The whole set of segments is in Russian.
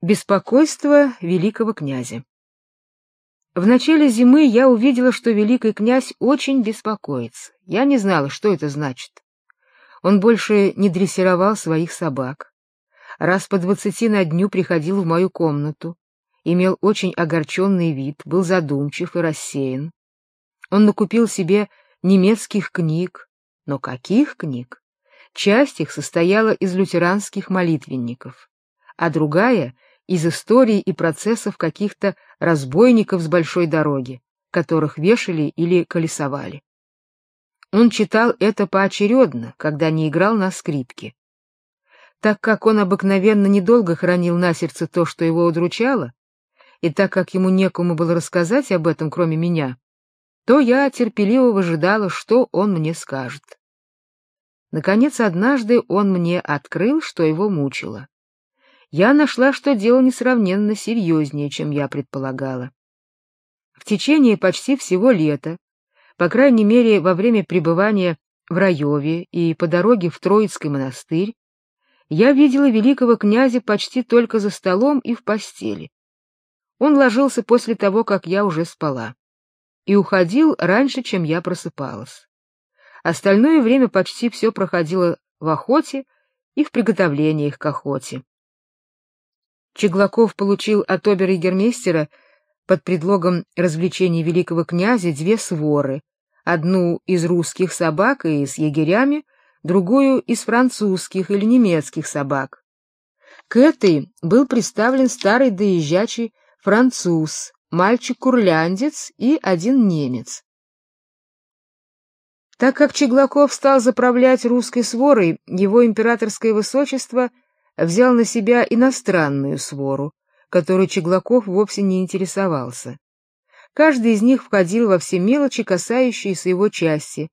Беспокойство великого князя. В начале зимы я увидела, что великий князь очень беспокоится. Я не знала, что это значит. Он больше не дрессировал своих собак. Раз по двадцати на дню приходил в мою комнату, имел очень огорченный вид, был задумчив и рассеян. Он накупил себе немецких книг, но каких книг? Часть их состояла из лютеранских молитвенников, а другая — из историй и процессов каких-то разбойников с большой дороги, которых вешали или колесовали. Он читал это поочередно, когда не играл на скрипке. Так как он обыкновенно недолго хранил на сердце то, что его удручало, и так как ему некому было рассказать об этом, кроме меня, то я терпеливо выжидала, что он мне скажет. Наконец, однажды он мне открыл, что его мучило я нашла, что дело несравненно серьезнее, чем я предполагала. В течение почти всего лета, по крайней мере, во время пребывания в Раеве и по дороге в Троицкий монастырь, я видела великого князя почти только за столом и в постели. Он ложился после того, как я уже спала, и уходил раньше, чем я просыпалась. Остальное время почти все проходило в охоте и в приготовлениях к охоте. Чеглаков получил от обер-егермейстера под предлогом развлечения великого князя две своры: одну из русских собак и с егерями, другую из французских или немецких собак. К этой был представлен старый доезжачий француз, мальчик-курляндец и один немец. Так как Чеглаков стал заправлять русской сворой, его императорское высочество — взял на себя иностранную свору, которой Чеглаков вовсе не интересовался. Каждый из них входил во все мелочи, касающиеся его части.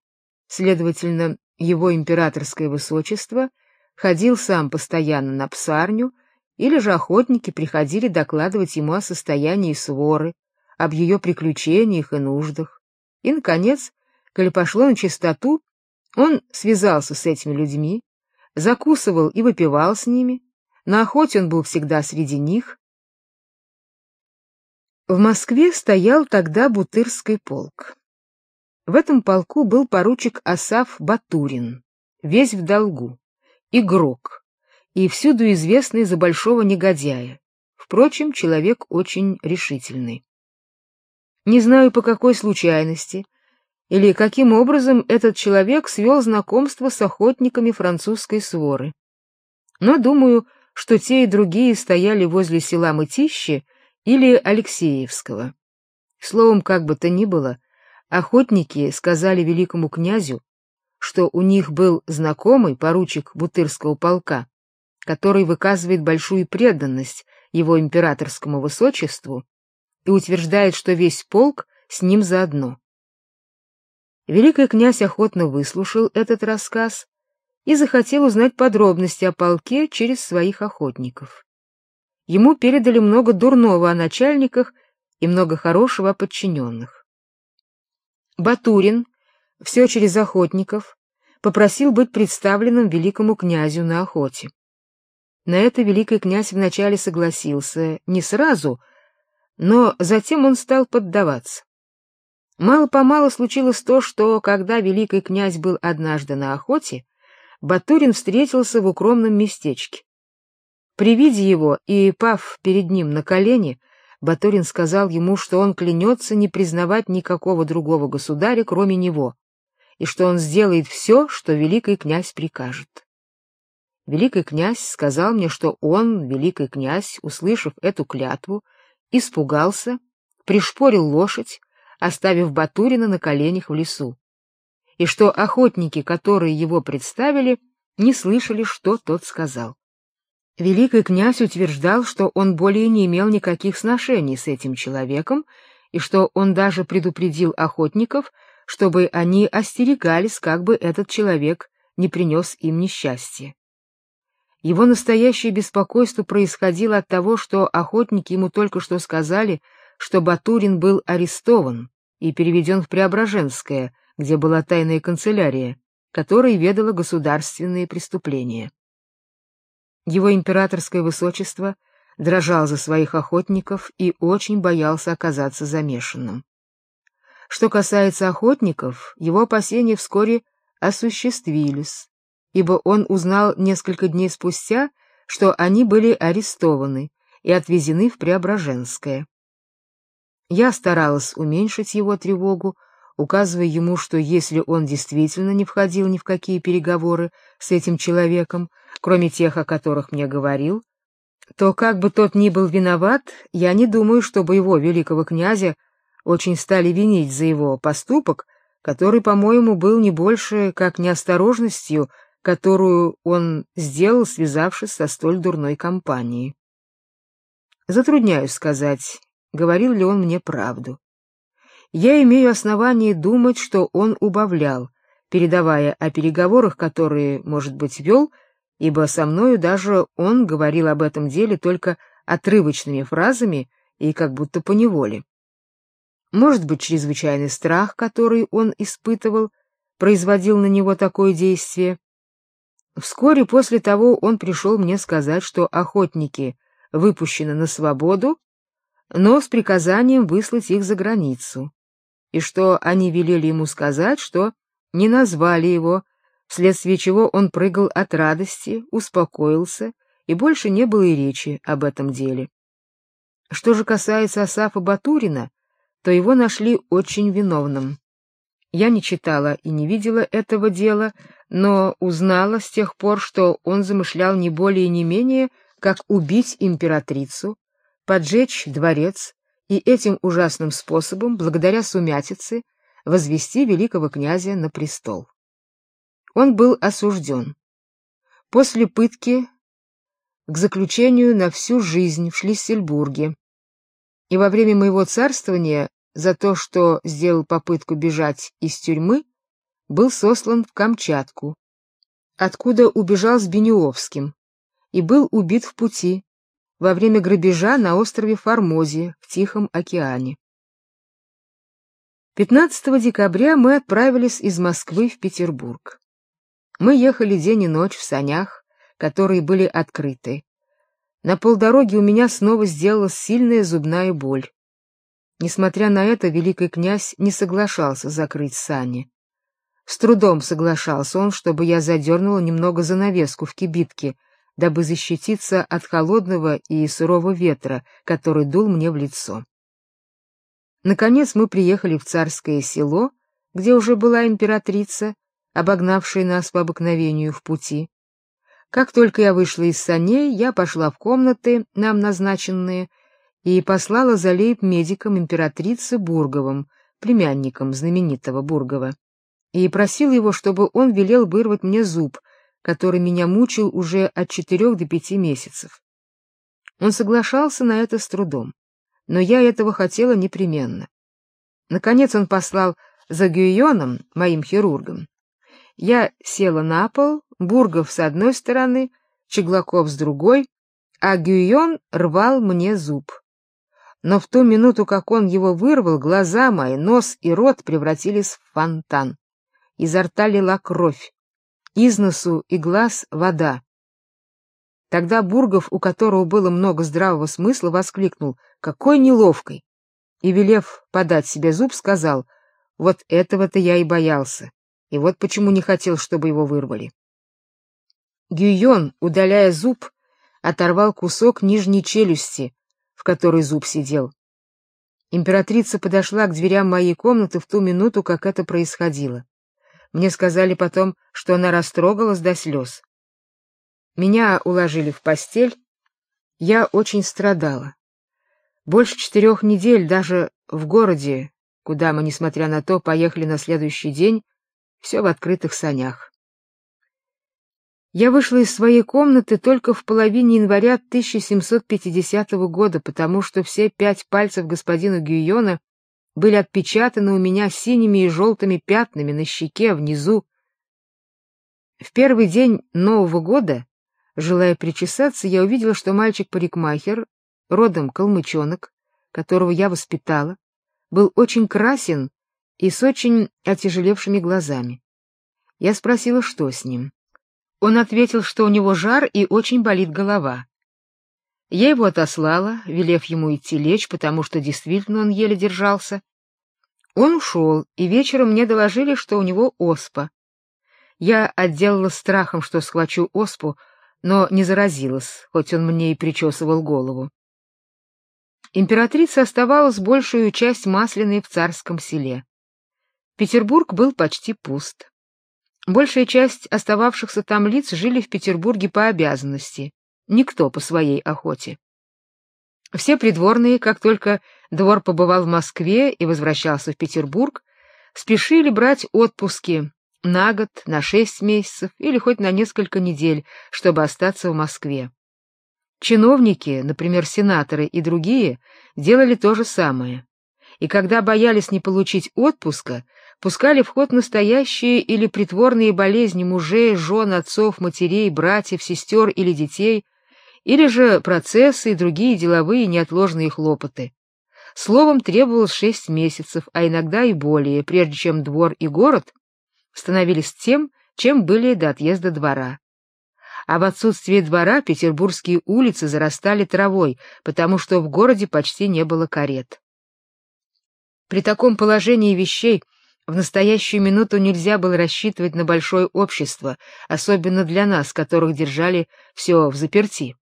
Следовательно, его императорское высочество ходил сам постоянно на псарню, или же охотники приходили докладывать ему о состоянии своры, об ее приключениях и нуждах. И наконец, коли пошло на чистоту, он связался с этими людьми, закусывал и выпивал с ними, на охоте он был всегда среди них. В Москве стоял тогда Бутырский полк. В этом полку был поручик Асаф Батурин, весь в долгу, игрок, и всюду известный за большого негодяя. Впрочем, человек очень решительный. Не знаю по какой случайности, или каким образом этот человек свел знакомство с охотниками французской своры. Но думаю, что те и другие стояли возле села Мытищи или Алексеевского. Словом, как бы то ни было, охотники сказали великому князю, что у них был знакомый поручик Бутырского полка, который выказывает большую преданность его императорскому высочеству и утверждает, что весь полк с ним заодно. Великий князь охотно выслушал этот рассказ и захотел узнать подробности о полке через своих охотников. Ему передали много дурного о начальниках и много хорошего о подчиненных. Батурин, все через охотников, попросил быть представленным великому князю на охоте. На это великий князь вначале согласился, не сразу, но затем он стал поддаваться. Мало-помалу случилось то, что, когда великий князь был однажды на охоте, Батурин встретился в укромном местечке. При виде его и пав перед ним на колени, Батурин сказал ему, что он клянется не признавать никакого другого государя, кроме него, и что он сделает все, что великий князь прикажет. Великий князь сказал мне, что он, великий князь, услышав эту клятву, испугался, пришпорил лошадь, оставив Батурина на коленях в лесу, и что охотники, которые его представили, не слышали, что тот сказал. Великий князь утверждал, что он более не имел никаких сношений с этим человеком, и что он даже предупредил охотников, чтобы они остерегались, как бы этот человек не принес им несчастья. Его настоящее беспокойство происходило от того, что охотники ему только что сказали, что Батурин был арестован и переведен в Преображенское, где была тайная канцелярия, которой ведала государственные преступления. Его императорское высочество дрожал за своих охотников и очень боялся оказаться замешанным. Что касается охотников, его опасения вскоре осуществились, ибо он узнал несколько дней спустя, что они были арестованы и отвезены в Преображенское. Я старалась уменьшить его тревогу, указывая ему, что если он действительно не входил ни в какие переговоры с этим человеком, кроме тех, о которых мне говорил, то как бы тот ни был виноват, я не думаю, чтобы его великого князя очень стали винить за его поступок, который, по-моему, был не больше как неосторожностью, которую он сделал, связавшись со столь дурной компанией. Затрудняюсь сказать, говорил ли он мне правду. Я имею основание думать, что он убавлял, передавая о переговорах, которые, может быть, вел, ибо со мною даже он говорил об этом деле только отрывочными фразами и как будто по неволе. Может быть, чрезвычайный страх, который он испытывал, производил на него такое действие. Вскоре после того он пришел мне сказать, что охотники выпущены на свободу, но с приказанием выслать их за границу, и что они велели ему сказать, что не назвали его, вследствие чего он прыгал от радости, успокоился, и больше не было и речи об этом деле. Что же касается Асафа Батурина, то его нашли очень виновным. Я не читала и не видела этого дела, но узнала с тех пор, что он замышлял не более не менее, как убить императрицу, поджечь дворец и этим ужасным способом, благодаря сумятице, возвести великого князя на престол. Он был осужден. После пытки к заключению на всю жизнь в Шлиссельбурге. И во время моего царствования за то, что сделал попытку бежать из тюрьмы, был сослан в Камчатку, откуда убежал с Бенюовским и был убит в пути во время грабежа на острове Формозе в Тихом океане. 15 декабря мы отправились из Москвы в Петербург. Мы ехали день и ночь в санях, которые были открыты. На полдороги у меня снова сделалась сильная зубная боль. Несмотря на это, великий князь не соглашался закрыть сани. С трудом соглашался он, чтобы я задернула немного занавеску в кибитке, дабы защититься от холодного и сурового ветра, который дул мне в лицо. Наконец мы приехали в царское село, где уже была императрица, обогнавшая нас по обыкновению в пути. Как только я вышла из саней, я пошла в комнаты, нам назначенные, и послала за лейб-медиком императрицы Бурговым, племянником знаменитого Бургова, и просила его, чтобы он велел вырвать мне зуб, который меня мучил уже от четырех до пяти месяцев. Он соглашался на это с трудом, но я этого хотела непременно. Наконец он послал за Гюйоном, моим хирургом. Я села на пол, Бургов с одной стороны, Чеглаков с другой, а Гюйон рвал мне зуб. Но в ту минуту, как он его вырвал, глаза мои, нос и рот превратились в фонтан. Изо рта лила кровь из носу и глаз вода. Тогда Бургов, у которого было много здравого смысла, воскликнул: "Какой неловкой!" И велев подать себе зуб, сказал: "Вот этого-то я и боялся, и вот почему не хотел, чтобы его вырвали". Гюйон, удаляя зуб, оторвал кусок нижней челюсти, в которой зуб сидел. Императрица подошла к дверям моей комнаты в ту минуту, как это происходило. Мне сказали потом, что она растрогалась до слез. Меня уложили в постель. Я очень страдала. Больше четырех недель даже в городе, куда мы, несмотря на то, поехали на следующий день, все в открытых санях. Я вышла из своей комнаты только в половине января 1750 года, потому что все пять пальцев господина Гюйона были отпечатаны у меня синими и желтыми пятнами на щеке внизу. В первый день Нового года, желая причесаться, я увидела, что мальчик-парикмахер, родом калмычонок, которого я воспитала, был очень красен и с очень отяжелевшими глазами. Я спросила, что с ним. Он ответил, что у него жар и очень болит голова. Я его отослала, велев ему идти лечь, потому что действительно он еле держался. Он ушел, и вечером мне доложили, что у него оспа. Я отделала страхом, что схвачу оспу, но не заразилась, хоть он мне и причесывал голову. Императрица оставалась большую часть масляной в царском селе. Петербург был почти пуст. Большая часть остававшихся там лиц жили в Петербурге по обязанности, никто по своей охоте. Все придворные, как только двор побывал в Москве и возвращался в Петербург, спешили брать отпуски на год, на шесть месяцев или хоть на несколько недель, чтобы остаться в Москве. Чиновники, например, сенаторы и другие, делали то же самое. И когда боялись не получить отпуска, пускали в ход настоящие или притворные болезни мужей, жен, отцов, матерей, братьев, сестер или детей, или же процессы и другие деловые неотложные хлопоты. Словом, требовалось шесть месяцев, а иногда и более, прежде чем двор и город становились тем, чем были до отъезда двора. А в отсутствие двора петербургские улицы зарастали травой, потому что в городе почти не было карет. При таком положении вещей в настоящую минуту нельзя было рассчитывать на большое общество, особенно для нас, которых держали все в заперти.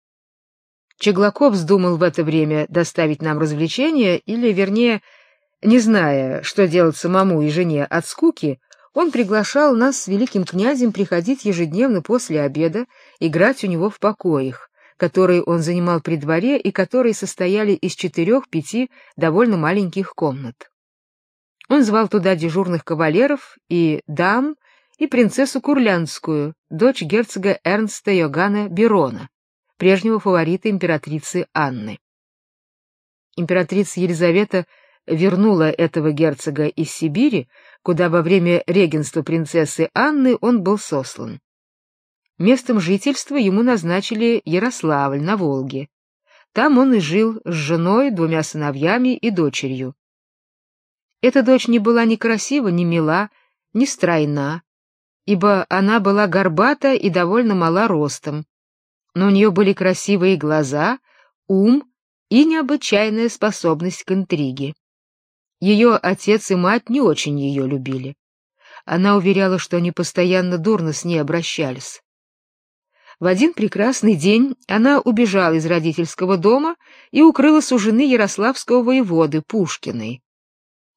Чеглаков вздумал в это время доставить нам развлечение, или, вернее, не зная, что делать самому и жене от скуки, он приглашал нас с великим князем приходить ежедневно после обеда играть у него в покоях, которые он занимал при дворе и которые состояли из четырех-пяти довольно маленьких комнат. Он звал туда дежурных кавалеров и дам, и принцессу Курлянскую, дочь герцога Эрнста Йоганна Берона, прежнего фаворита императрицы Анны. Императрица Елизавета вернула этого герцога из Сибири, куда во время регенства принцессы Анны он был сослан. Местом жительства ему назначили Ярославль на Волге. Там он и жил с женой, двумя сыновьями и дочерью. Эта дочь не была ни красива, ни мила, ни стройна, ибо она была горбата и довольно мала ростом. Но у нее были красивые глаза, ум и необычайная способность к интриге. Ее отец и мать не очень ее любили. Она уверяла, что они постоянно дурно с ней обращались. В один прекрасный день она убежала из родительского дома и укрылась у жены ярославского воеводы Пушкиной.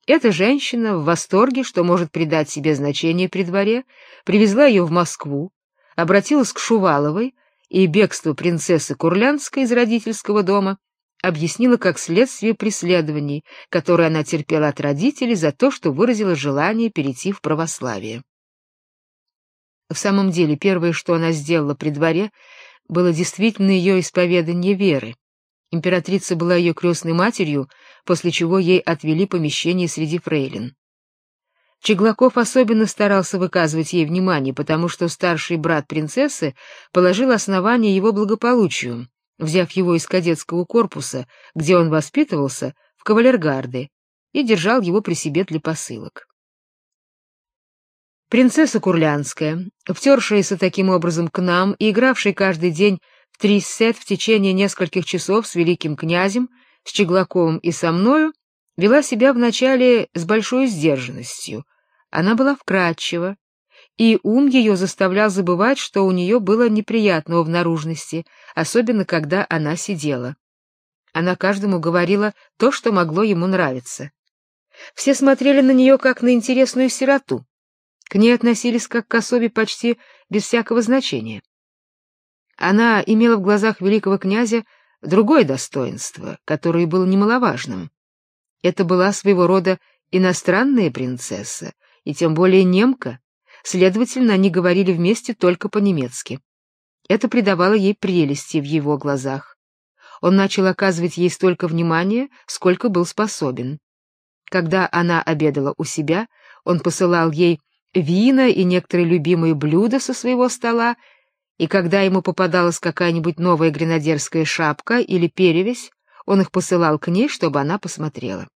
Эта женщина в восторге, что может придать себе значение при дворе, привезла ее в Москву, обратилась к Шуваловой и бегство принцессы Курлянской из родительского дома объяснила как следствие преследований, которые она терпела от родителей за то, что выразила желание перейти в православие. В самом деле, первое, что она сделала при дворе, было действительно ее исповедание веры. Императрица была ее крестной матерью, после чего ей отвели помещение среди фрейлин. Чеглаков особенно старался выказывать ей внимание, потому что старший брат принцессы положил основание его благополучию, взяв его из кадетского корпуса, где он воспитывался, в кавалергарды, и держал его при себе для посылок. Принцесса Курлянская, втершаяся таким образом к нам и игравшая каждый день в трисет в течение нескольких часов с великим князем, с Чеглаковым и со мною, вела себя вначале с большой сдержанностью. Она была вкрадчива, и ум ее заставлял забывать, что у нее было неприятного в наружности, особенно когда она сидела. Она каждому говорила то, что могло ему нравиться. Все смотрели на нее как на интересную сироту. К ней относились как к особе почти без всякого значения. Она имела в глазах великого князя другое достоинство, которое было немаловажным. Это была своего рода иностранная принцесса, и тем более немка, следовательно, они говорили вместе только по-немецки. Это придавало ей прелести в его глазах. Он начал оказывать ей столько внимания, сколько был способен. Когда она обедала у себя, он посылал ей вина и некоторые любимые блюда со своего стола и когда ему попадалась какая-нибудь новая гренадерская шапка или перевязь, он их посылал к ней, чтобы она посмотрела.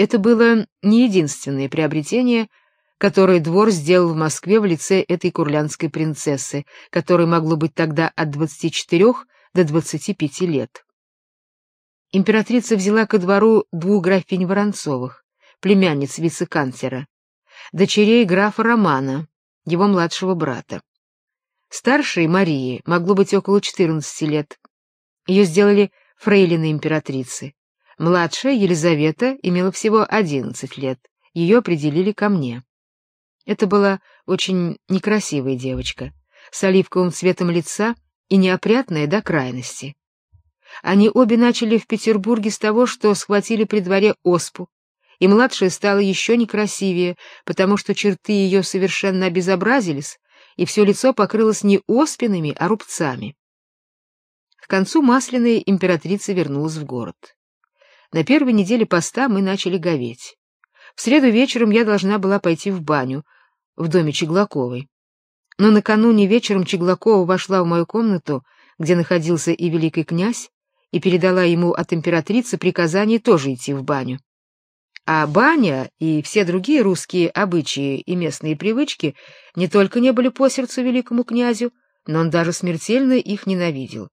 Это было не единственное приобретение, которое двор сделал в Москве в лице этой курлянской принцессы, которой могло быть тогда от 24 до 25 лет. Императрица взяла ко двору двух графинь Воронцовых, племянниц вице-канцлера, дочерей графа Романа, его младшего брата. Старшей Марии могло быть около 14 лет. Ее сделали фрейлиной императрицы. Младшая Елизавета имела всего 11 лет. Ее определили ко мне. Это была очень некрасивая девочка, с оливковым цветом лица и неопрятная до крайности. Они обе начали в Петербурге с того, что схватили при дворе оспу, и младшая стала еще некрасивее, потому что черты ее совершенно обезобразились, и все лицо покрылось не оспинами, а рубцами. К концу Масляная императрица вернулась в город. На первой неделе поста мы начали говеть. В среду вечером я должна была пойти в баню в доме Чеглаковой. Но накануне вечером Чеглакова вошла в мою комнату, где находился и великий князь, и передала ему от императрицы приказание тоже идти в баню. А баня и все другие русские обычаи и местные привычки не только не были по сердцу великому князю, но он даже смертельно их ненавидел.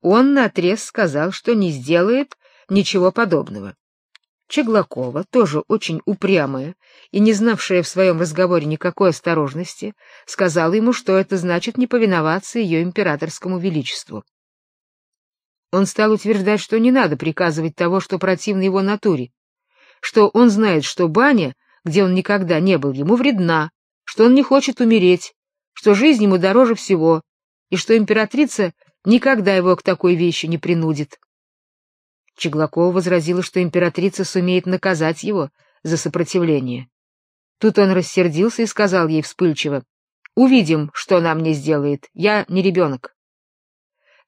Он наотрез сказал, что не сделает ничего подобного. Чеглакова, тоже очень упрямая и не знавшая в своем разговоре никакой осторожности, сказала ему, что это значит не повиноваться ее императорскому величеству. Он стал утверждать, что не надо приказывать того, что противно его натуре, что он знает, что баня, где он никогда не был, ему вредна, что он не хочет умереть, что жизнь ему дороже всего, и что императрица никогда его к такой вещи не принудит. Чеглакова возразила, что императрица сумеет наказать его за сопротивление. Тут он рассердился и сказал ей вспыльчиво: "Увидим, что она мне сделает. Я не ребенок».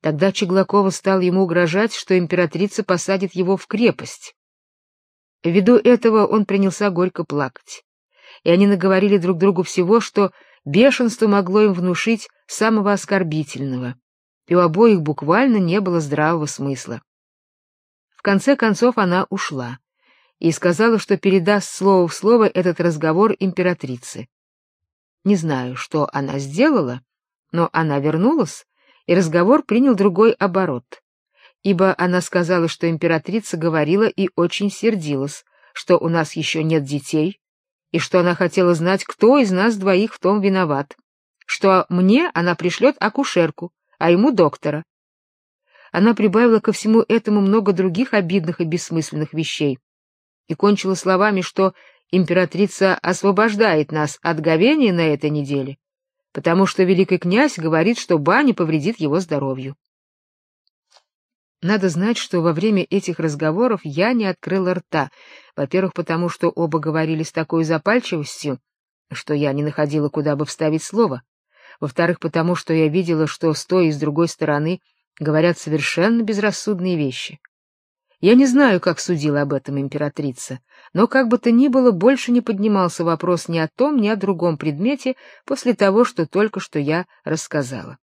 Тогда Чеглакова стал ему угрожать, что императрица посадит его в крепость. Ввиду этого он принялся горько плакать. И они наговорили друг другу всего, что бешенство могло им внушить самого оскорбительного. И у обоих буквально не было здравого смысла. В конце концов она ушла и сказала, что передаст слово в слово этот разговор императрице. Не знаю, что она сделала, но она вернулась, и разговор принял другой оборот ибо она сказала, что императрица говорила и очень сердилась, что у нас еще нет детей, и что она хотела знать, кто из нас двоих в том виноват, что мне она пришлет акушерку, а ему доктора. Она прибавила ко всему этому много других обидных и бессмысленных вещей и кончила словами, что императрица освобождает нас от говения на этой неделе, потому что великий князь говорит, что баня повредит его здоровью. Надо знать, что во время этих разговоров я не открыла рта. Во-первых, потому что оба говорили с такой запальчивостью, что я не находила, куда бы вставить слово. Во-вторых, потому что я видела, что с той и с другой стороны говорят совершенно безрассудные вещи. Я не знаю, как судила об этом императрица, но как бы то ни было, больше не поднимался вопрос ни о том, ни о другом предмете после того, что только что я рассказала.